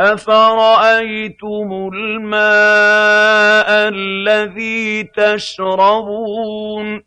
أَفَرَأَيْتُمُ الْمَاءَ الَّذِي تَشْرَبُونَ